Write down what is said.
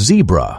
Zebra.